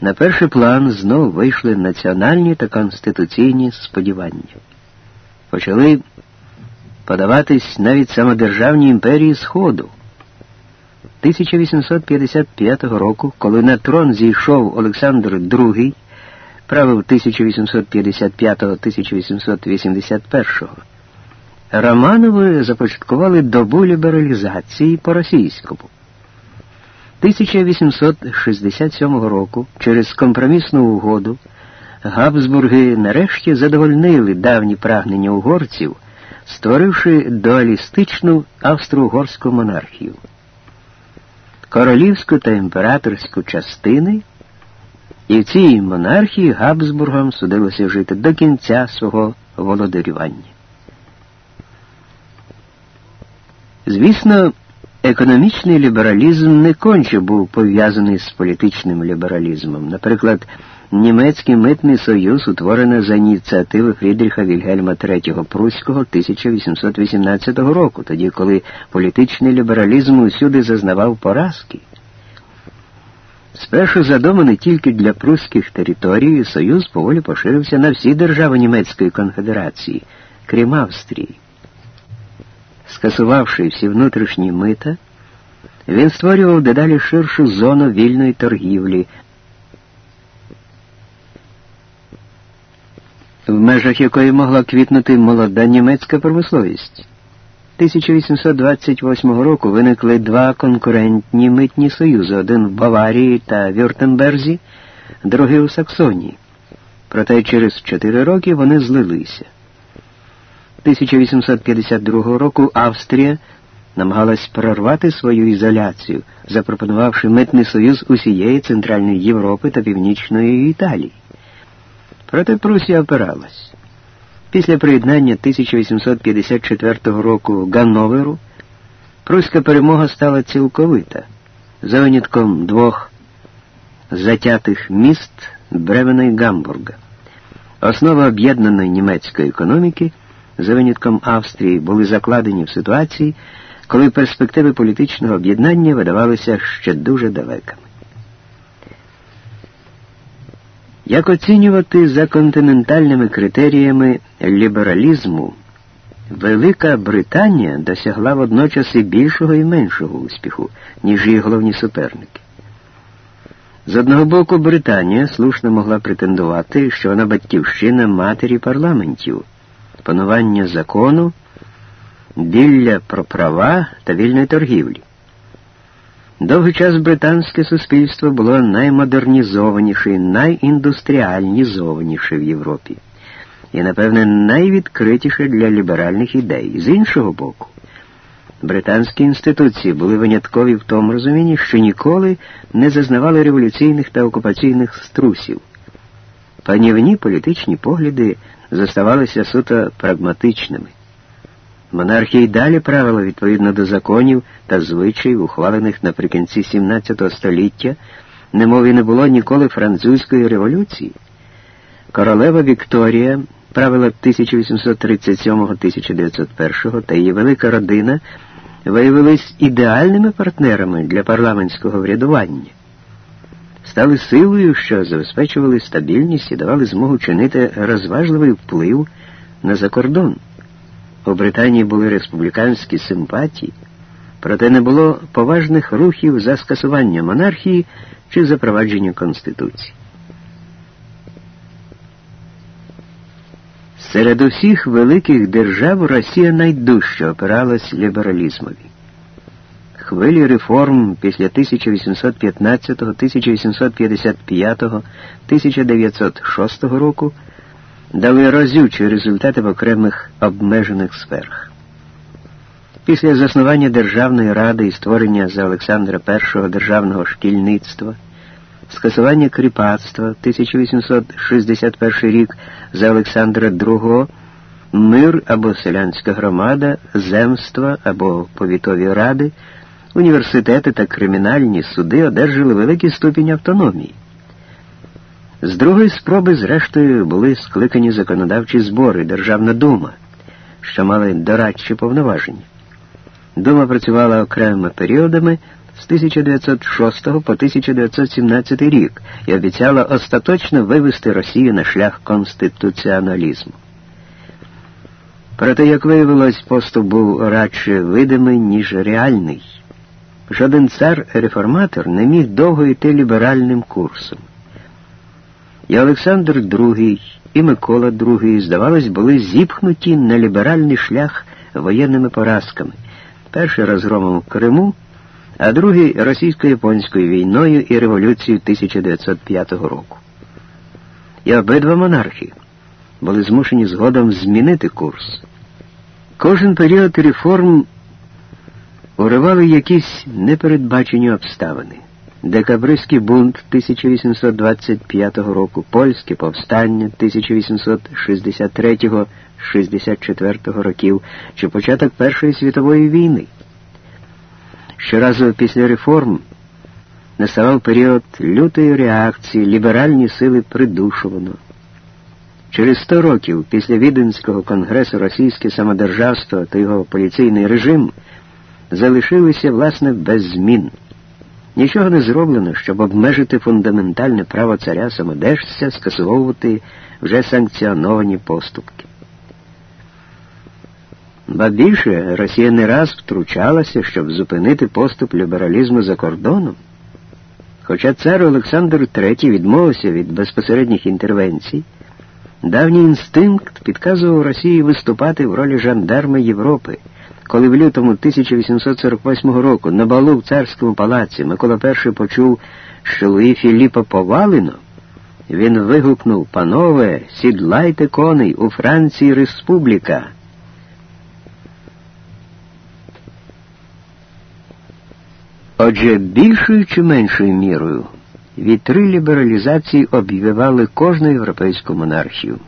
на перший план знову вийшли національні та конституційні сподівання. Почали подаватись навіть самодержавні імперії Сходу. 1855 року, коли на трон зійшов Олександр II, правив 1855-1881, Романови започаткували добу лібералізації по-російському. 1867 року через компромісну угоду Габсбурги нарешті задовольнили давні прагнення угорців, створивши дуалістичну австро-угорську монархію. Королівську та імператорську частини, і в цій монархії Габсбургам судилося жити до кінця свого володарювання. Звісно, економічний лібералізм не конче був пов'язаний з політичним лібералізмом. Наприклад, Німецький митний союз утворено за ініціативи Фрідріха Вільгельма III Пруського 1818 року, тоді коли політичний лібералізм усюди зазнавав поразки. Спершу задуманий тільки для прусських територій, Союз поволі поширився на всі держави Німецької конфедерації, крім Австрії. Скасувавши всі внутрішні мита, він створював дедалі ширшу зону вільної торгівлі, в межах якої могла квітнути молода німецька промисловість. 1828 року виникли два конкурентні митні союзи, один в Баварії та Вюртемберзі, другий у Саксонії. Проте через чотири роки вони злилися. 1852 року Австрія намагалась прорвати свою ізоляцію, запропонувавши митний союз усієї Центральної Європи та Північної Італії. Проте Прусія опиралась. Після приєднання 1854 року Ганноверу пруська перемога стала цілковита, за винятком двох затятих міст Бревена і Гамбурга. Основа об'єднаної німецької економіки за винятком Австрії були закладені в ситуації, коли перспективи політичного об'єднання видавалися ще дуже далекими. Як оцінювати за континентальними критеріями лібералізму, Велика Британія досягла водночас і більшого і меншого успіху, ніж її головні суперники. З одного боку, Британія слушно могла претендувати, що вона батьківщина матері парламентів, панування закону, ділля про права та вільної торгівлі. Довгий час британське суспільство було наймодернізованіше найіндустріальнізованіше в Європі і, напевне, найвідкритіше для ліберальних ідей. З іншого боку, британські інституції були виняткові в тому розумінні, що ніколи не зазнавали революційних та окупаційних струсів. Панівні політичні погляди зоставалися суто прагматичними. Монархія й далі правила відповідно до законів та звичаїв, ухвалених наприкінці XVII століття, немов і не було ніколи французької революції. Королева Вікторія правила 1837-1901 та її велика родина виявились ідеальними партнерами для парламентського врядування, стали силою, що забезпечували стабільність і давали змогу чинити розважливий вплив на закордон. У Британії були республіканські симпатії, проте не було поважних рухів за скасування монархії чи запровадження Конституції. Серед усіх великих держав Росія найдужче опиралась лібералізмові. Хвилі реформ після 1815, 1855, 1906 року дали разючі результати в окремих обмежених сферах. Після заснування Державної ради і створення за Олександра І державного шкільництва, скасування кріпацтва 1861 рік за Олександра II, мир або селянська громада, земства або повітові ради, університети та кримінальні суди одержали великий ступінь автономії. З другої спроби, зрештою, були скликані законодавчі збори Державна дума, що мали дорадчі повноваження. Дума працювала окремими періодами, з 1906 по 1917 рік і обіцяла остаточно вивести Росію на шлях конституціоналізму. Проте, як виявилось, поступ був радше видимий, ніж реальний. Жоден цар-реформатор не міг довго йти ліберальним курсом. І Олександр II, і Микола II, здавалось, були зіпхнуті на ліберальний шлях воєнними поразками. Перший розгромом в Криму, а другий російсько-японською війною і революцією 1905 року. І обидва монархи були змушені згодом змінити курс. Кожен період реформ уривали якісь непередбачені обставини. Декабристський бунт 1825 року, польське повстання 1863-64 років чи початок Першої світової війни. Щоразу після реформ наставав період лютої реакції, ліберальні сили придушувано. Через сто років після Віденського конгресу російське самодержавство та його поліційний режим залишилися, власне, без змін. Нічого не зроблено, щоб обмежити фундаментальне право царя самодержця скасовувати вже санкціоновані поступки. Ба більше Росія не раз втручалася, щоб зупинити поступ лібералізму за кордоном. Хоча цар Олександр III відмовився від безпосередніх інтервенцій, давній інстинкт підказував Росії виступати в ролі жандарма Європи. Коли в лютому 1848 року на балу в царському палаці Микола І почув, що Луї Філіпа повалено, він вигукнув Панове, сідлайте коней у Франції республіка. Отже, більшою чи меншою мірою вітри лібералізації обвивали кожну європейську монархію.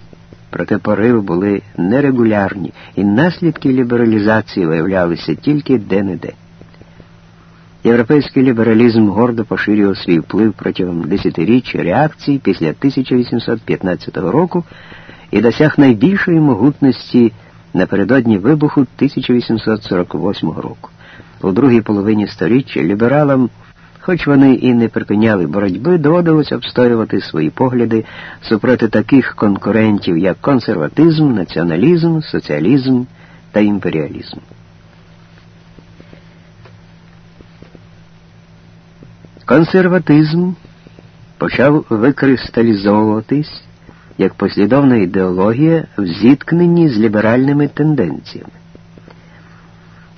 Проте пориви були нерегулярні, і наслідки лібералізації виявлялися тільки де-не-де. Європейський лібералізм гордо поширював свій вплив протягом десятиріч реакції після 1815 року і досяг найбільшої могутності напередодні вибуху 1848 року. У другій половині століття лібералам Хоч вони і не припиняли боротьби, доводилось обстоювати свої погляди супроти таких конкурентів, як консерватизм, націоналізм, соціалізм та імперіалізм. Консерватизм почав викристалізовуватись як послідовна ідеологія в зіткненні з ліберальними тенденціями.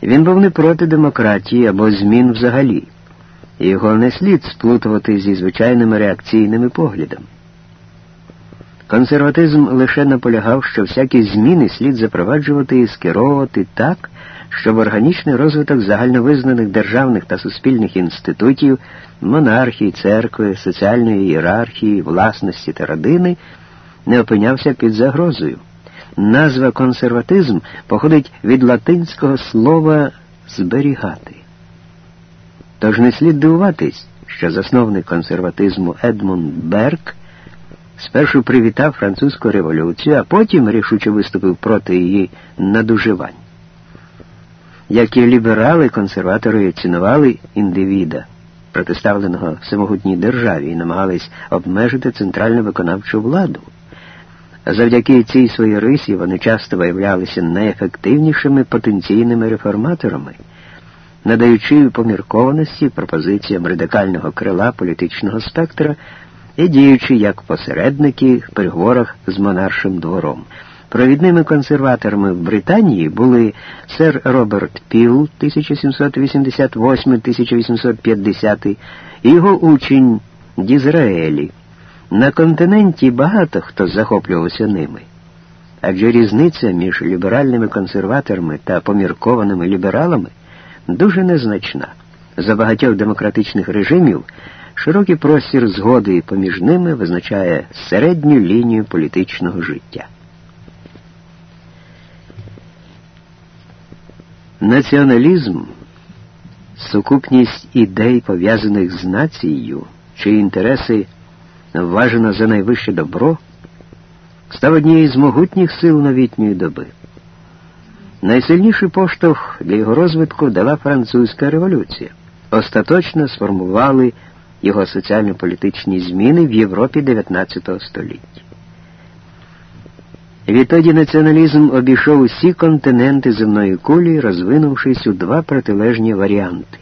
Він був не проти демократії або змін взагалі його не слід сплутувати зі звичайними реакційними поглядами. Консерватизм лише наполягав, що всякі зміни слід запроваджувати і скеровувати так, щоб органічний розвиток загальновизнаних державних та суспільних інститутів, монархії, церкви, соціальної ієрархії, власності та родини не опинявся під загрозою. Назва консерватизм походить від латинського слова зберігати. Тож не слід дивуватись, що засновник консерватизму Едмунд Берк спершу привітав французьку революцію, а потім рішуче виступив проти її надуживань. Як і ліберали, консерватори цінували індивіда, протиставленого всемогутній державі, і намагались обмежити центральну виконавчу владу. Завдяки цій своїй рисі вони часто виявлялися найефективнішими потенційними реформаторами надаючи поміркованості пропозиціям радикального крила політичного спектра і діючи як посередники в переговорах з монаршим двором. Провідними консерваторами в Британії були сер Роберт Піл 1788-1850 і його учень Дізраелі. На континенті багато хто захоплювався ними. Адже різниця між ліберальними консерваторами та поміркованими лібералами дуже незначна. За багатьох демократичних режимів широкий простір згоди поміж ними визначає середню лінію політичного життя. Націоналізм сукупність ідей, пов'язаних з нацією, чиї інтереси вважено за найвище добро, став однією з могутніх сил новітньої доби. Найсильніший поштовх для його розвитку дала французька революція. остаточно сформували його соціально-політичні зміни в Європі XIX століття. Відтоді націоналізм обійшов усі континенти земної кулі, розвинувшись у два протилежні варіанти.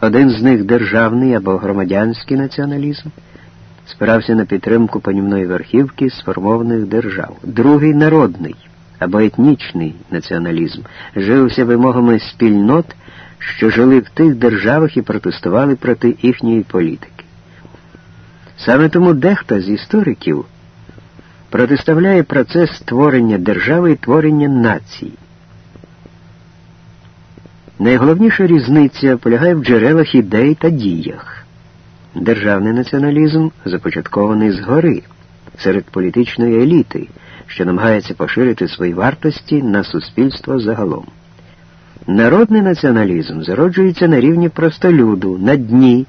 Один з них державний або громадянський націоналізм, спирався на підтримку панівної верхівки сформованих держав, другий народний або етнічний націоналізм, жився вимогами спільнот, що жили в тих державах і протестували проти їхньої політики. Саме тому дехто з істориків протиставляє процес створення держави і творення нації. Найголовніша різниця полягає в джерелах ідей та діях. Державний націоналізм започаткований згори серед політичної еліти, що намагається поширити свої вартості на суспільство загалом. Народний націоналізм зароджується на рівні простолюду, на дні,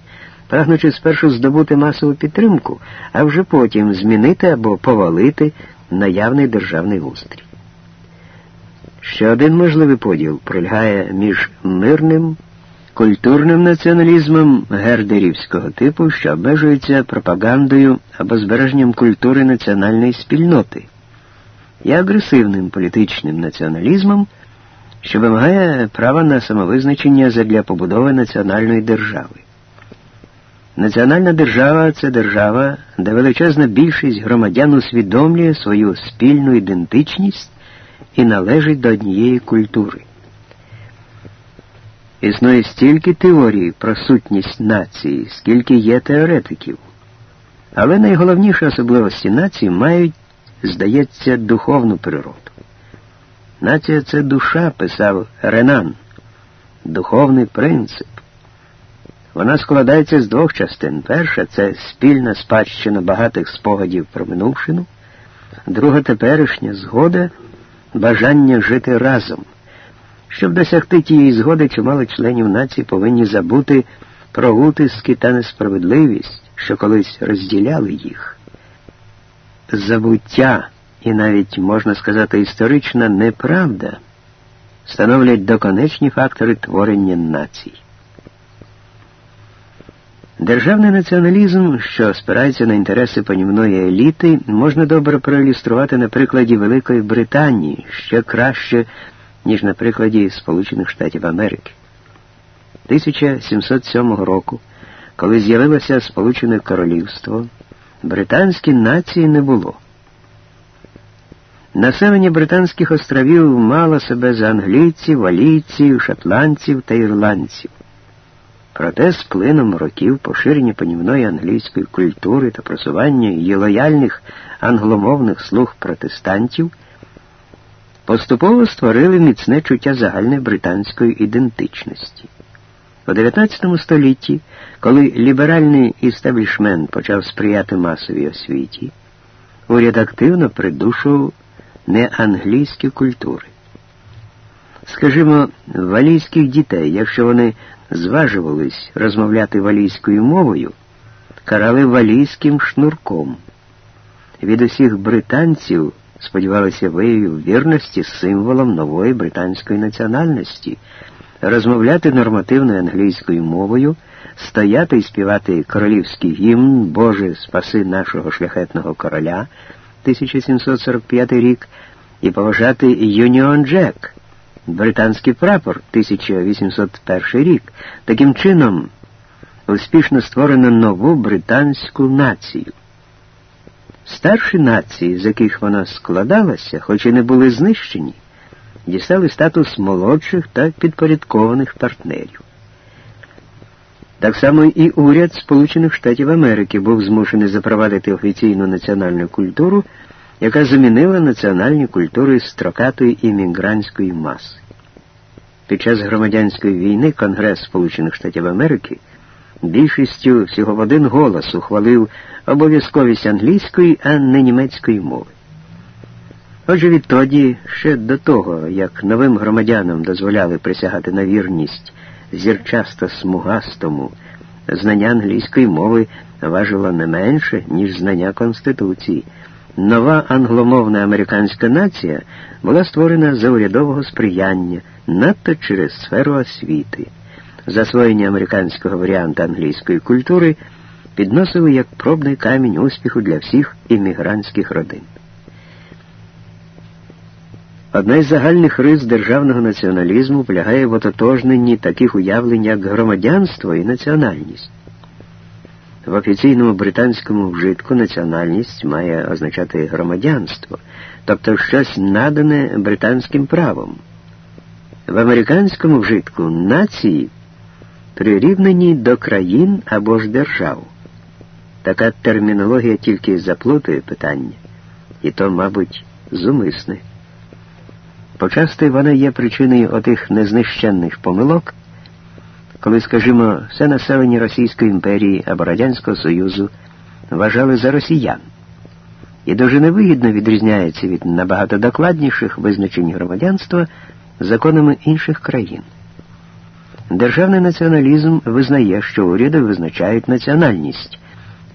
прагнучи спершу здобути масову підтримку, а вже потім змінити або повалити наявний державний устрій. Ще один можливий поділ пролягає між мирним, культурним націоналізмом гердерівського типу, що обмежується пропагандою або збереженням культури національної спільноти, і агресивним політичним націоналізмом, що вимагає права на самовизначення задля побудови національної держави. Національна держава це держава, де величезна більшість громадян усвідомлює свою спільну ідентичність і належить до однієї культури. Існує стільки теорій про сутність нації, скільки є теоретиків. Але найголовніші особливості нації мають, здається, духовну природу. Нація це душа, писав Ренан, духовний принцип. Вона складається з двох частин. Перша це спільна спадщина багатих спогадів про минувшину, друга теперішня згода, бажання жити разом. Щоб досягти тієї згоди, чимало членів нації повинні забути про утиски та несправедливість, що колись розділяли їх. Забуття і навіть, можна сказати, історична неправда становлять доконечні фактори творення націй. Державний націоналізм, що спирається на інтереси панівної еліти, можна добре проілюструвати на прикладі Великої Британії ще краще, ніж на прикладі Сполучених Штатів Америки. 1707 року, коли з'явилося Сполучене Королівство, британської нації не було. Населення Британських островів мало себе за англійців, валійців, шотландців та ірландців. Проте з плином років поширення панівної англійської культури та просування її лояльних англомовних слуг протестантів поступово створили міцне чуття загальної британської ідентичності. У XIX столітті, коли ліберальний істеблішмент почав сприяти масовій освіті, уряд активно придушував неанглійські культури. Скажімо, валійських дітей, якщо вони зважувались розмовляти валійською мовою, карали валійським шнурком. Від усіх британців сподівалися виявів вірності символом нової британської національності, розмовляти нормативною англійською мовою, стояти і співати королівський гімн Боже спаси нашого шляхетного короля 1745 рік і поважати Юніон Джек британський прапор 1801 рік. Таким чином успішно створено нову британську націю. Старші нації, з яких вона складалася, хоч і не були знищені, дістали статус молодших та підпорядкованих партнерів. Так само і уряд Сполучених Штатів Америки був змушений запровадити офіційну національну культуру яка замінила національні культури строкатої іммігрантської маси. Під час громадянської війни Конгрес Сполучених Штатів Америки більшістю всього в один голос ухвалив обов'язковість англійської, а не німецької мови. Отже, відтоді, ще до того, як новим громадянам дозволяли присягати на вірність зірчасто смугастому, знання англійської мови важило не менше, ніж знання Конституції. Нова англомовна американська нація була створена за урядового сприяння, надто через сферу освіти. засвоєння американського варіанта англійської культури підносили як пробний камінь успіху для всіх іммігрантських родин. Одна із загальних рис державного націоналізму полягає в ототожненні таких уявлень, як громадянство і національність. В офіційному британському вжитку національність має означати громадянство, тобто щось надане британським правом. В американському вжитку нації прирівнені до країн або ж держав. Така термінологія тільки заплутує питання, і то, мабуть, зумисне. Почасти вона є причиною отих незнищенних помилок, коли, скажімо, все населення Російської імперії або Радянського Союзу вважали за росіян, і дуже невигідно відрізняється від набагато докладніших визначень громадянства законами інших країн. Державний націоналізм визнає, що уряди визначають національність,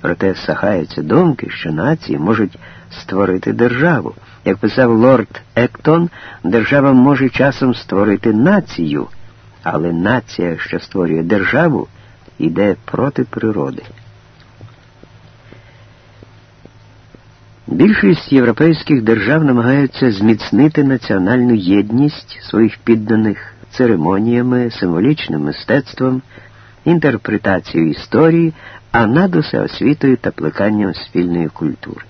проте сахаються думки, що нації можуть створити державу. Як писав лорд Ектон, держава може часом створити націю, але нація, що створює державу, йде проти природи. Більшість європейських держав намагаються зміцнити національну єдність своїх підданих церемоніями, символічним мистецтвом, інтерпретацією історії, а над усе освітою та плеканням спільної культури.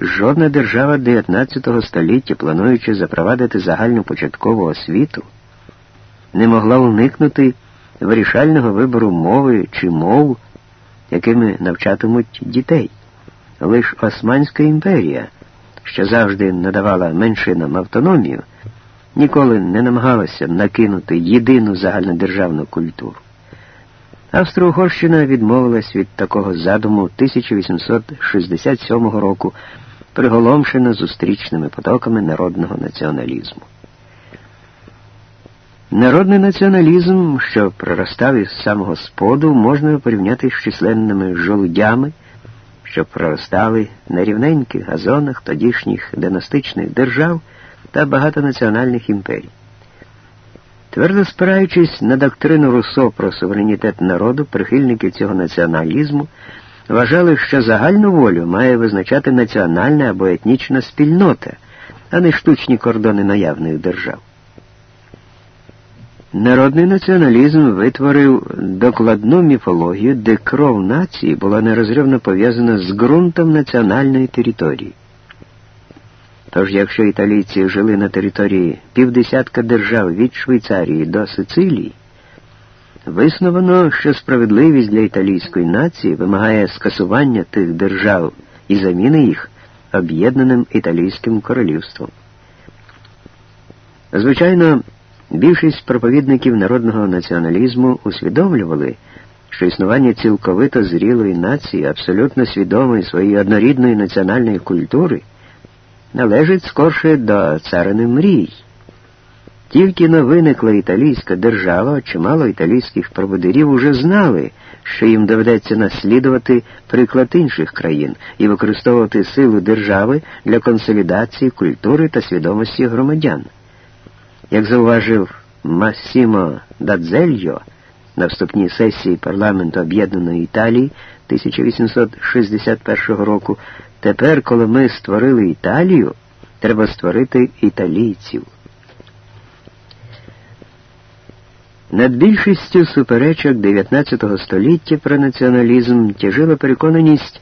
Жодна держава 19 століття, плануючи запровадити загальну початкову освіту, не могла уникнути вирішального вибору мови чи мов, якими навчатимуть дітей. Лиш Османська імперія, що завжди надавала меншинам автономію, ніколи не намагалася накинути єдину загальнодержавну культуру. Австро-Угорщина відмовилась від такого задуму 1867 року, приголомшена зустрічними потоками народного націоналізму. Народний націоналізм, що проростав із самого споду, можна порівняти з численними жолудями, що проростали на рівненьких газонах тодішніх династичних держав та багатонаціональних імперій. Твердо спираючись на доктрину Руссо про суверенітет народу, прихильники цього націоналізму вважали, що загальну волю має визначати національна або етнічна спільнота, а не штучні кордони наявних держав. Народний націоналізм витворив докладну міфологію, де кров нації була нерозривно пов'язана з ґрунтом національної території. Тож, якщо італійці жили на території півдесятка держав від Швейцарії до Сицилії, висновано, що справедливість для італійської нації вимагає скасування тих держав і заміни їх об'єднаним італійським королівством. Звичайно, більшість проповідників народного націоналізму усвідомлювали, що існування цілковито зрілої нації, абсолютно свідомої своєї однорідної національної культури належить скорше до царини мрій. Тільки но виникла італійська держава, чимало італійських проводирів уже знали, що їм доведеться наслідувати приклад інших країн і використовувати силу держави для консолідації культури та свідомості громадян. Як зауважив Массімо Дадзельо на вступній сесії парламенту Об'єднаної Італії 1861 року, Тепер, коли ми створили Італію, треба створити італійців. Над більшістю суперечок 19 століття про націоналізм тяжила переконаність,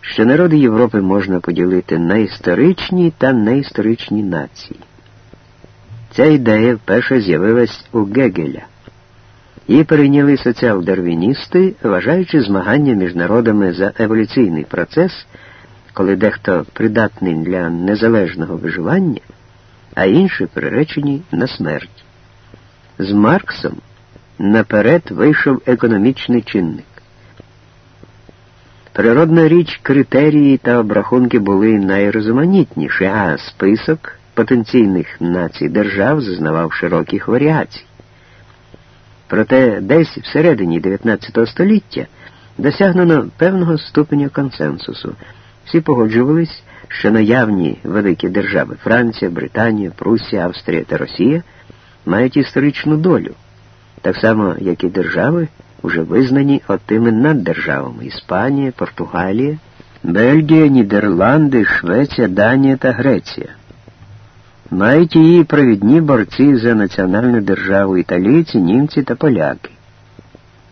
що народи Європи можна поділити на історичні та неісторичні нації. Ця ідея вперше з'явилась у Гегеля. Її перейняли соціал-дарвіністи, вважаючи змагання між народами за еволюційний процес коли дехто придатний для незалежного виживання, а інші приречені на смерть. З Марксом наперед вийшов економічний чинник. Природна річ, критерії та обрахунки були найрозуманітніші, а список потенційних націй держав зазнавав широких варіацій. Проте десь всередині 19 століття досягнено певного ступеня консенсусу. Всі погоджувались, що наявні великі держави Франція, Британія, Прусія, Австрія та Росія мають історичну долю, так само, як і держави, вже визнані отими наддержавами Іспанія, Португалія, Бельгія, Нідерланди, Швеція, Данія та Греція. Мають її провідні борці за національну державу італійці, німці та поляки.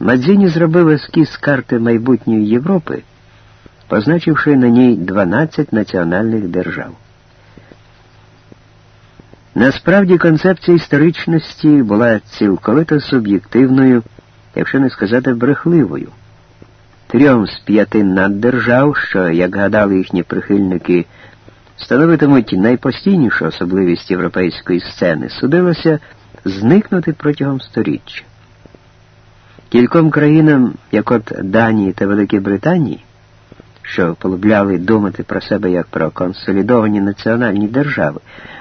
Мадзіні зробив ескіз карти майбутньої Європи, позначивши на ній 12 національних держав. Насправді концепція історичності була цілковито суб'єктивною, якщо не сказати брехливою. Трьом з п'яти наддержав, що, як гадали їхні прихильники, становитимуть найпостійнішу особливість європейської сцени, судилося зникнути протягом сторіччя. Кільком країнам, як от Данії та Великій Британії, що полюбляли думати про себе як про консолідовані національні держави,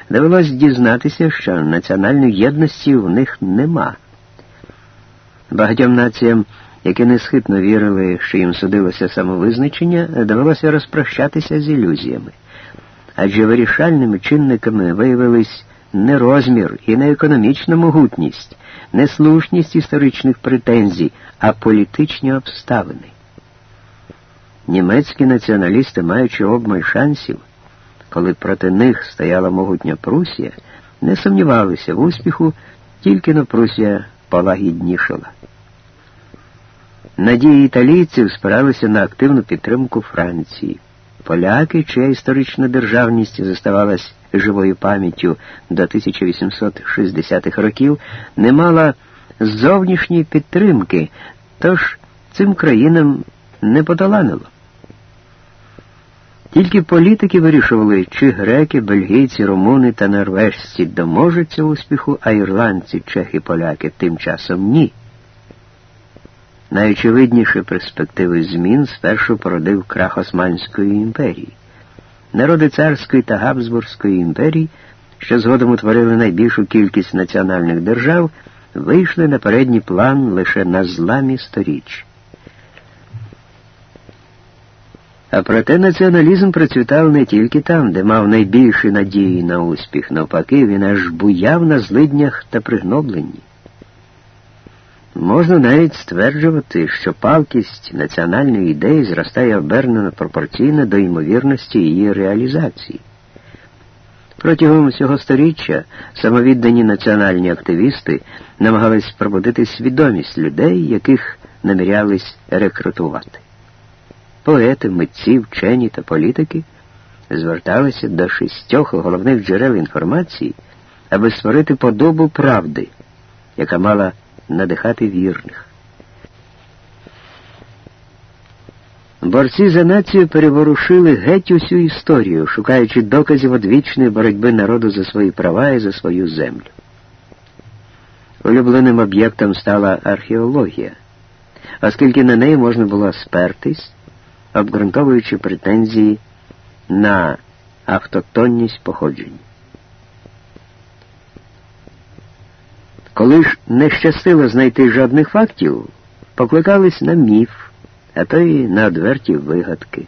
довелось дізнатися, що національної єдності в них нема. Багатьом націям, які несхитно вірили, що їм судилося самовизначення, довелося розпрощатися з ілюзіями. Адже вирішальними чинниками виявились не розмір і не економічна могутність, не слушність історичних претензій, а політичні обставини. Німецькі націоналісти, маючи обмаль шансів, коли проти них стояла могутня Прусія, не сумнівалися в успіху, тільки на Прусія полагіднішала. Надії італійців спиралися на активну підтримку Франції. Поляки, чия історична державність зоставалась живою пам'яттю до 1860-х років, не мала зовнішньої підтримки, тож цим країнам не подоланило. Тільки політики вирішували, чи греки, бельгійці, румуни та норвежці доможуться успіху, а ірландці, чехи, поляки тим часом ні. Найочевидніші перспективи змін спершу породив крах Османської імперії. Народи царської та Габсбурзької імперії, що згодом утворили найбільшу кількість національних держав, вийшли на передній план лише на зламі сторіч. А проте націоналізм процвітав не тільки там, де мав найбільші надії на успіх, навпаки, він аж буяв на злиднях та пригнобленні. Можна навіть стверджувати, що палкість національної ідеї зростає обернено пропорційно до ймовірності її реалізації. Протягом цього сторіччя самовіддані національні активісти намагались пробудити свідомість людей, яких намірялись рекрутувати. Поети, митці, вчені та політики зверталися до шістьох головних джерел інформації, аби створити подобу правди, яка мала надихати вірних. Борці за націю переворушили геть усю історію, шукаючи доказів одвічної боротьби народу за свої права і за свою землю. Улюбленим об'єктом стала археологія, оскільки на неї можна було спертись, обґрунтовуючи претензії на автотонність походження. Коли ж не щастило знайти жодних фактів, покликались на міф, а то й на одверті вигадки.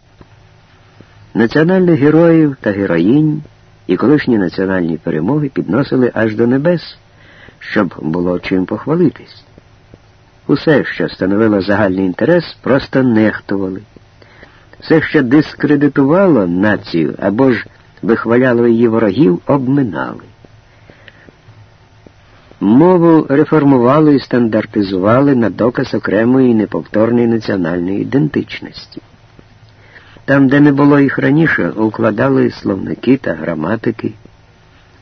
Національних героїв та героїнь і колишні національні перемоги підносили аж до небес, щоб було чим похвалитись. Усе, що становило загальний інтерес, просто нехтували. Все, що дискредитувало націю або ж вихваляло її ворогів, обминали. Мову реформували і стандартизували на доказ окремої неповторної національної ідентичності. Там, де не було їх раніше, укладали словники та граматики,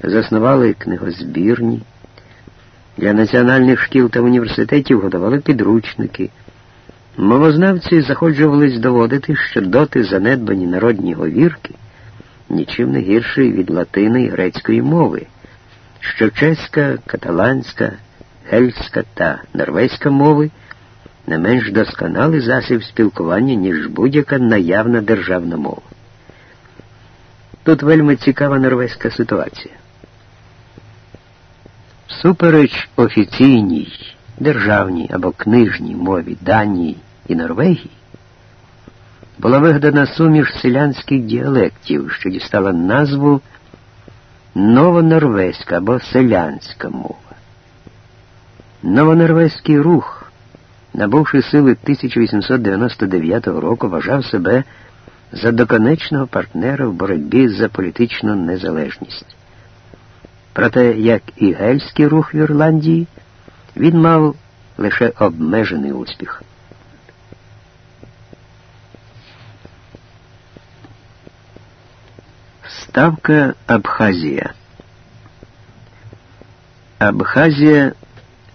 заснували книгозбірні. Для національних шкіл та університетів готували підручники. Мовознавці заходжувались доводити, що доти занедбані народні говірки нічим не гірші від латини і грецької мови що чеська, каталанська, гельська та норвезька мови не менш досконалий засіб спілкування, ніж будь-яка наявна державна мова. Тут вельми цікава норвезька ситуація. Всупереч офіційній, державній або книжній мові Данії і Норвегії була вигадана суміш селянських діалектів, що дістала назву новонорвезька або селянська мова. Новонорвезький рух, набувши сили 1899 року, вважав себе за доконечного партнера в боротьбі за політичну незалежність. Проте, як і гельський рух в Ірландії, він мав лише обмежений успіх. Ставка Абхазія. Абхазія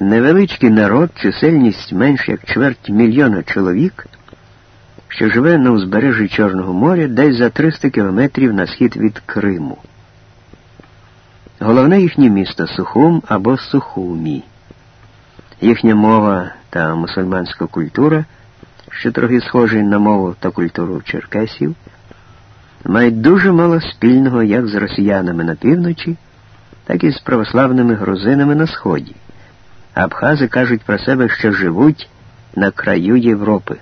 невеличкий народ, чисельність менш як чверть мільйона чоловік, що живе на узбережжі Чорного моря десь за 300 кілометрів на схід від Криму. Головне їхнє місто Сухум або Сухумі. Їхня мова та мусульманська культура, що трохи схожі на мову та культуру черкесів, мають дуже мало спільного як з росіянами на півночі, так і з православними грузинами на сході. Абхази кажуть про себе, що живуть на краю Європи.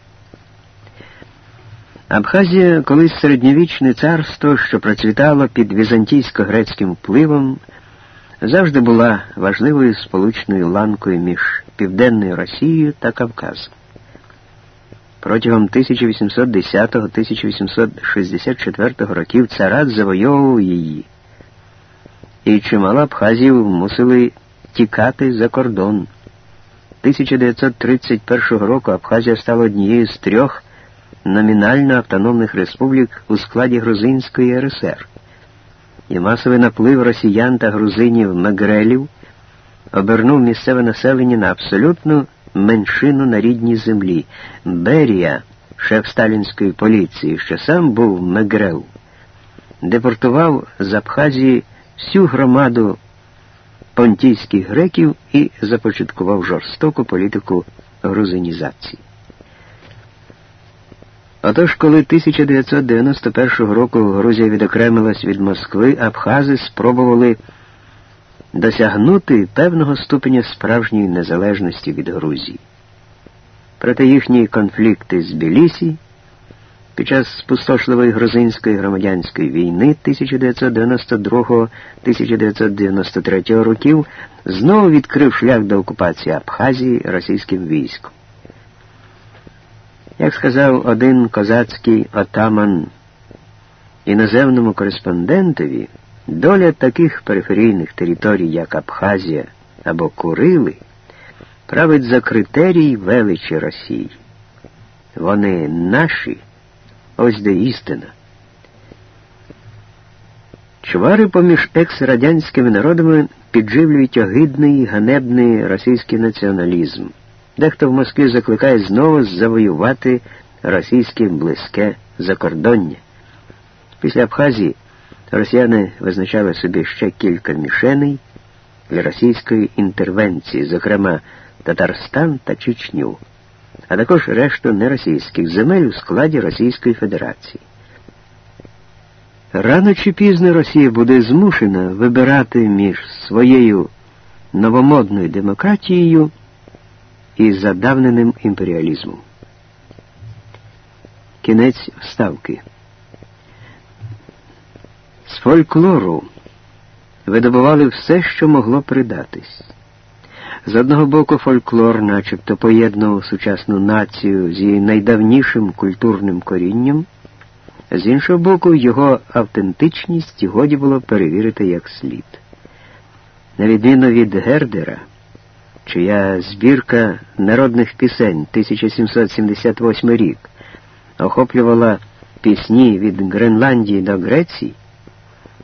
Абхазія колись середньовічне царство, що процвітало під візантійсько-грецьким впливом, завжди була важливою сполучною ланкою між Південною Росією та Кавказом. Протягом 1810-1864 років царат завойовував її, і чимало абхазів мусили тікати за кордон. 1931 року Абхазія стала однією з трьох номінально автономних республік у складі Грузинської РСР, і масовий наплив росіян та грузинів Мегрелів обернув місцеве населення на абсолютну меншину на рідній землі. Берія, шеф сталінської поліції, що сам був Мегрел, депортував з Абхазії всю громаду понтійських греків і започаткував жорстоку політику грузинізації. Отож, коли 1991 року Грузія відокремилась від Москви, Абхази спробували досягнути певного ступеня справжньої незалежності від Грузії. Проте їхні конфлікти з Білісі під час спустошливої грузинської громадянської війни 1992-1993 років знову відкрив шлях до окупації Абхазії російським військом. Як сказав один козацький отаман іноземному кореспондентові, доля таких периферійних територій, як Абхазія або Курили, править за критерій величі Росії. Вони наші, ось де істина. Чвари поміж екс-радянськими народами підживлюють огидний ганебний російський націоналізм. Дехто в Москві закликає знову завоювати російське близьке закордоння. Після Абхазії росіяни визначали собі ще кілька мішеней для російської інтервенції, зокрема Татарстан та Чечню, а також решту неросійських земель у складі Російської Федерації. Рано чи пізно Росія буде змушена вибирати між своєю новомодною демократією і задавненим імперіалізмом. Кінець вставки. З фольклору видобували все, що могло придатись. З одного боку, фольклор, начебто, поєднував сучасну націю з її найдавнішим культурним корінням, з іншого боку, його автентичність годі було перевірити як слід. На відміну від Гердера, чия збірка народних пісень 1778 рік охоплювала пісні від Гренландії до Греції,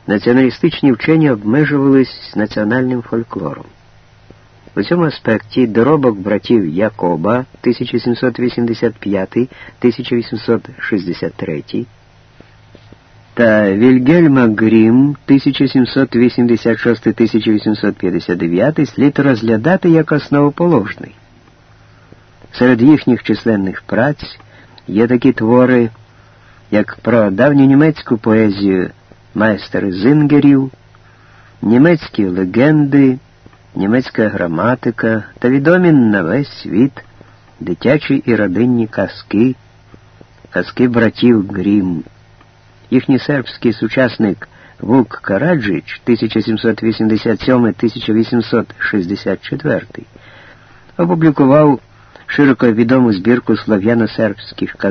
націоналістичні вчені обмежувались національним фольклором. У цьому аспекті доробок братів Якоба 1785-1863 та Вільгельма Грім 1786-1859 слід розглядати як основоположний. Серед їхніх численних праць є такі твори, як про давню німецьку поезію майстер Зингерів, німецькі легенди, німецька граматика та відомі на весь світ дитячі і родинні казки, казки братів Грім. Їхній сербський сучасник Вук Караджич 1787-1864 опублікував широко відому збірку слов'яно-сербських казок.